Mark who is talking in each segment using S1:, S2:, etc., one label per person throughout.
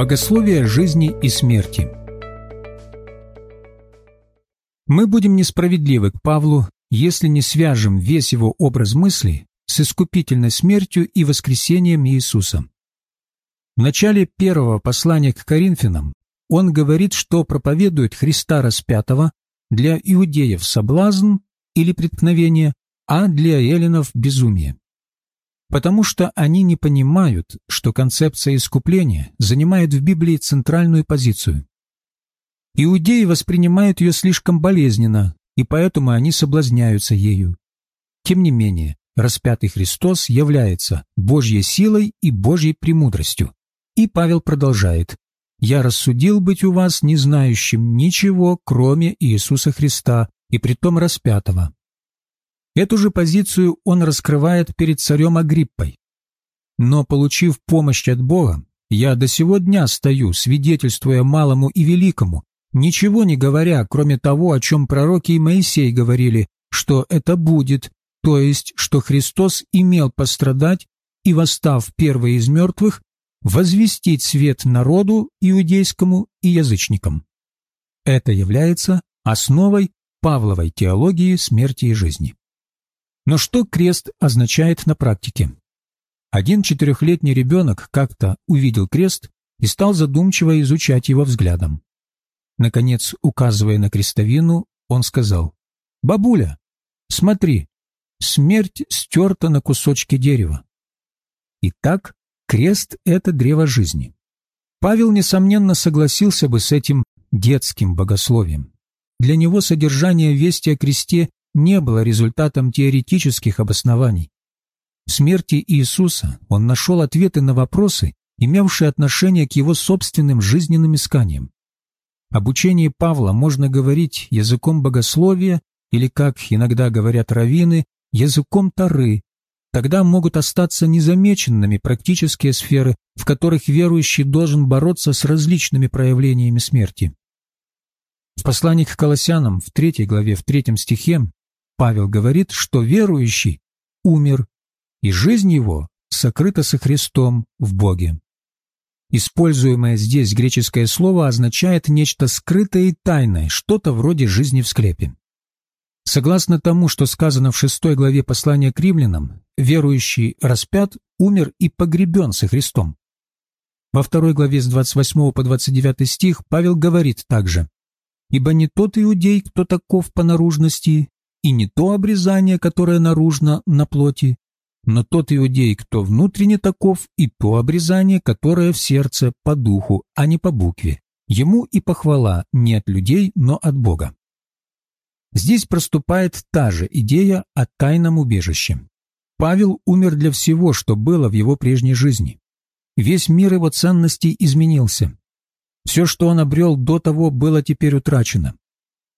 S1: Богословие жизни и смерти Мы будем несправедливы к Павлу, если не свяжем весь его образ мысли с искупительной смертью и воскресением Иисуса. В начале первого послания к Коринфянам он говорит, что проповедует Христа распятого для иудеев соблазн или преткновение, а для эллинов безумие. Потому что они не понимают, что концепция искупления занимает в Библии центральную позицию. Иудеи воспринимают ее слишком болезненно, и поэтому они соблазняются ею. Тем не менее, распятый Христос является Божьей силой и Божьей премудростью. И Павел продолжает «Я рассудил быть у вас не знающим ничего, кроме Иисуса Христа, и притом распятого». Эту же позицию он раскрывает перед царем Агриппой. «Но, получив помощь от Бога, я до сего дня стою, свидетельствуя малому и великому, ничего не говоря, кроме того, о чем пророки и Моисей говорили, что это будет, то есть, что Христос имел пострадать и, восстав первый из мертвых, возвестить свет народу иудейскому и язычникам. Это является основой Павловой теологии смерти и жизни. Но что крест означает на практике? Один четырехлетний ребенок как-то увидел крест и стал задумчиво изучать его взглядом. Наконец, указывая на крестовину, он сказал, «Бабуля, смотри, смерть стерта на кусочки дерева». Итак, крест — это древо жизни. Павел, несомненно, согласился бы с этим детским богословием. Для него содержание вести о кресте не было результатом теоретических обоснований. В смерти Иисуса он нашел ответы на вопросы, имевшие отношение к его собственным жизненным исканиям. Об учении Павла можно говорить языком богословия или, как иногда говорят раввины, языком Тары. Тогда могут остаться незамеченными практические сферы, в которых верующий должен бороться с различными проявлениями смерти. В послании к Колоссянам в третьей главе, в третьем стихе Павел говорит, что верующий умер, и жизнь его сокрыта со Христом в Боге. Используемое здесь греческое слово означает нечто скрытое и тайное, что-то вроде жизни в склепе. Согласно тому, что сказано в шестой главе послания к римлянам, верующий распят, умер и погребен со Христом. Во второй главе с 28 по 29 стих Павел говорит также «Ибо не тот иудей, кто таков по наружности, и не то обрезание, которое наружно на плоти, но тот иудей, кто внутренне таков, и то обрезание, которое в сердце по духу, а не по букве. Ему и похвала не от людей, но от Бога. Здесь проступает та же идея о тайном убежище. Павел умер для всего, что было в его прежней жизни. Весь мир его ценностей изменился. Все, что он обрел до того, было теперь утрачено.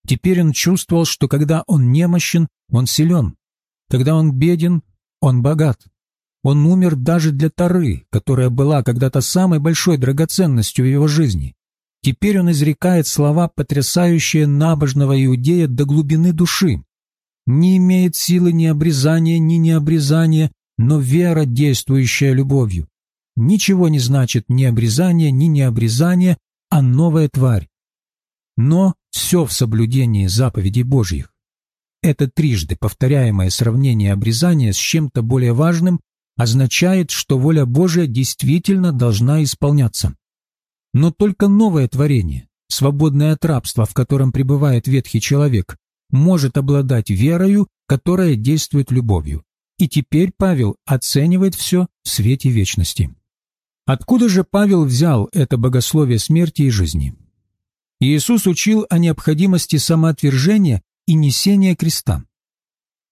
S1: Теперь он чувствовал, что когда он немощен, он силен. Когда он беден, он богат. Он умер даже для Тары, которая была когда-то самой большой драгоценностью в его жизни. Теперь он изрекает слова, потрясающие набожного иудея до глубины души. Не имеет силы ни обрезания, ни необрезания, но вера, действующая любовью. Ничего не значит ни обрезание, ни необрезание, а новая тварь. Но все в соблюдении заповедей Божьих. Это трижды повторяемое сравнение обрезания с чем-то более важным означает, что воля Божия действительно должна исполняться. Но только новое творение, свободное от рабства, в котором пребывает ветхий человек, может обладать верою, которая действует любовью. И теперь Павел оценивает все в свете вечности. Откуда же Павел взял это богословие смерти и жизни? Иисус учил о необходимости самоотвержения и несение креста.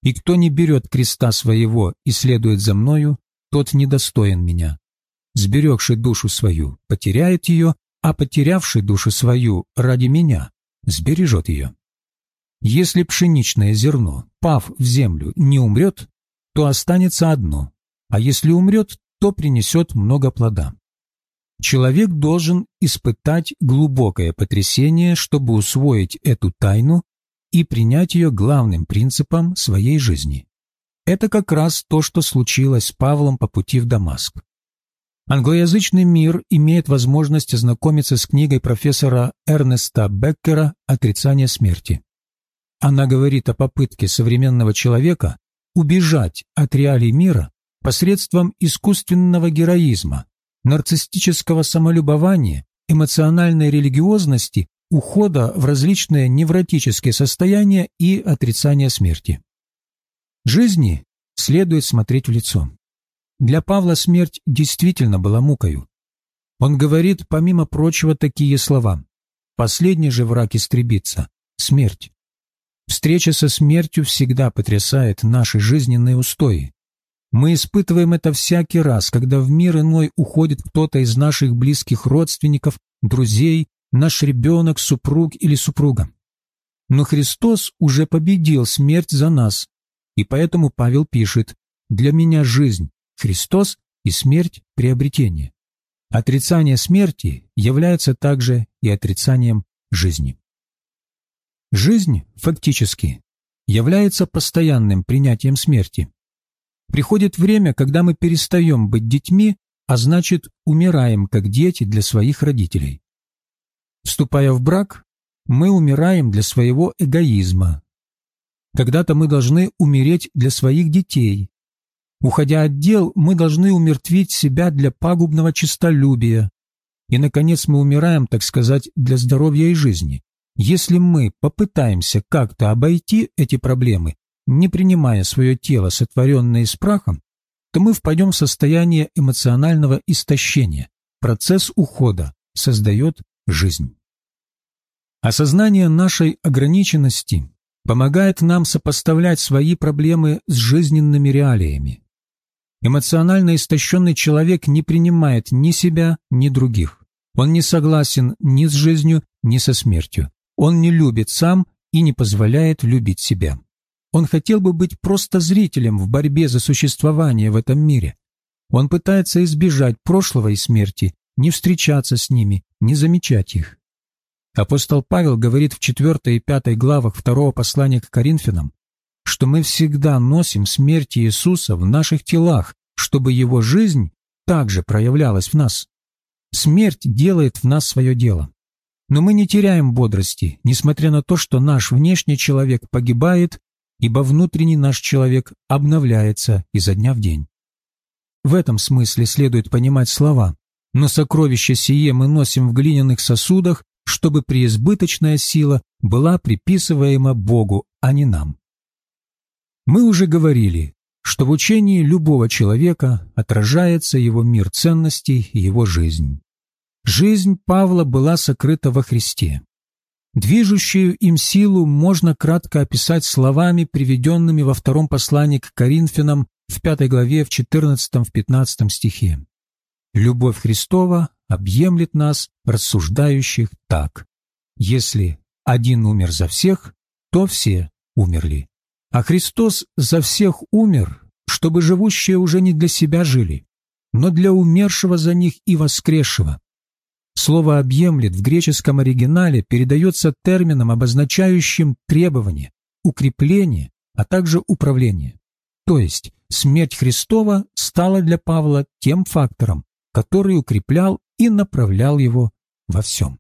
S1: И кто не берет креста своего и следует за мною, тот недостоин меня. Сберегший душу свою потеряет ее, а потерявший душу свою ради меня сбережет ее. Если пшеничное зерно, пав в землю, не умрет, то останется одно, а если умрет, то принесет много плода. Человек должен испытать глубокое потрясение, чтобы усвоить эту тайну и принять ее главным принципом своей жизни. Это как раз то, что случилось с Павлом по пути в Дамаск. Англоязычный мир имеет возможность ознакомиться с книгой профессора Эрнеста Беккера «Отрицание смерти». Она говорит о попытке современного человека убежать от реалий мира посредством искусственного героизма, нарциссического самолюбования, эмоциональной религиозности, ухода в различные невротические состояния и отрицания смерти. Жизни следует смотреть в лицо. Для Павла смерть действительно была мукою. Он говорит, помимо прочего, такие слова. Последний же враг истребится – смерть. Встреча со смертью всегда потрясает наши жизненные устои. Мы испытываем это всякий раз, когда в мир иной уходит кто-то из наших близких родственников, друзей, наш ребенок, супруг или супруга. Но Христос уже победил смерть за нас, и поэтому Павел пишет «Для меня жизнь Христос и смерть – приобретение. Отрицание смерти является также и отрицанием жизни. Жизнь, фактически, является постоянным принятием смерти. Приходит время, когда мы перестаем быть детьми, а значит, умираем как дети для своих родителей. Вступая в брак, мы умираем для своего эгоизма. Когда-то мы должны умереть для своих детей, Уходя от дел, мы должны умертвить себя для пагубного честолюбия. И, наконец, мы умираем, так сказать, для здоровья и жизни. Если мы попытаемся как-то обойти эти проблемы, не принимая свое тело, сотворенное из прахом, то мы впадем в состояние эмоционального истощения. Процесс ухода создает жизнь. Осознание нашей ограниченности помогает нам сопоставлять свои проблемы с жизненными реалиями. Эмоционально истощенный человек не принимает ни себя, ни других. Он не согласен ни с жизнью, ни со смертью. Он не любит сам и не позволяет любить себя. Он хотел бы быть просто зрителем в борьбе за существование в этом мире. Он пытается избежать прошлого и смерти, не встречаться с ними, не замечать их. Апостол Павел говорит в 4 и 5 главах второго послания к Коринфянам, что мы всегда носим смерть Иисуса в наших телах, чтобы Его жизнь также проявлялась в нас. Смерть делает в нас свое дело. Но мы не теряем бодрости, несмотря на то, что наш внешний человек погибает, ибо внутренний наш человек обновляется изо дня в день. В этом смысле следует понимать слова «но сокровище сие мы носим в глиняных сосудах, чтобы преизбыточная сила была приписываема Богу, а не нам». Мы уже говорили, что в учении любого человека отражается его мир ценностей и его жизнь. Жизнь Павла была сокрыта во Христе. Движущую им силу можно кратко описать словами, приведенными во втором послании к Коринфянам в пятой главе, в 14-15 стихе. «Любовь Христова объемлет нас, рассуждающих так. Если один умер за всех, то все умерли. А Христос за всех умер, чтобы живущие уже не для себя жили, но для умершего за них и воскресшего. Слово «объемлет» в греческом оригинале передается термином, обозначающим требование, укрепление, а также управление. То есть смерть Христова стала для Павла тем фактором, который укреплял и направлял его во всем.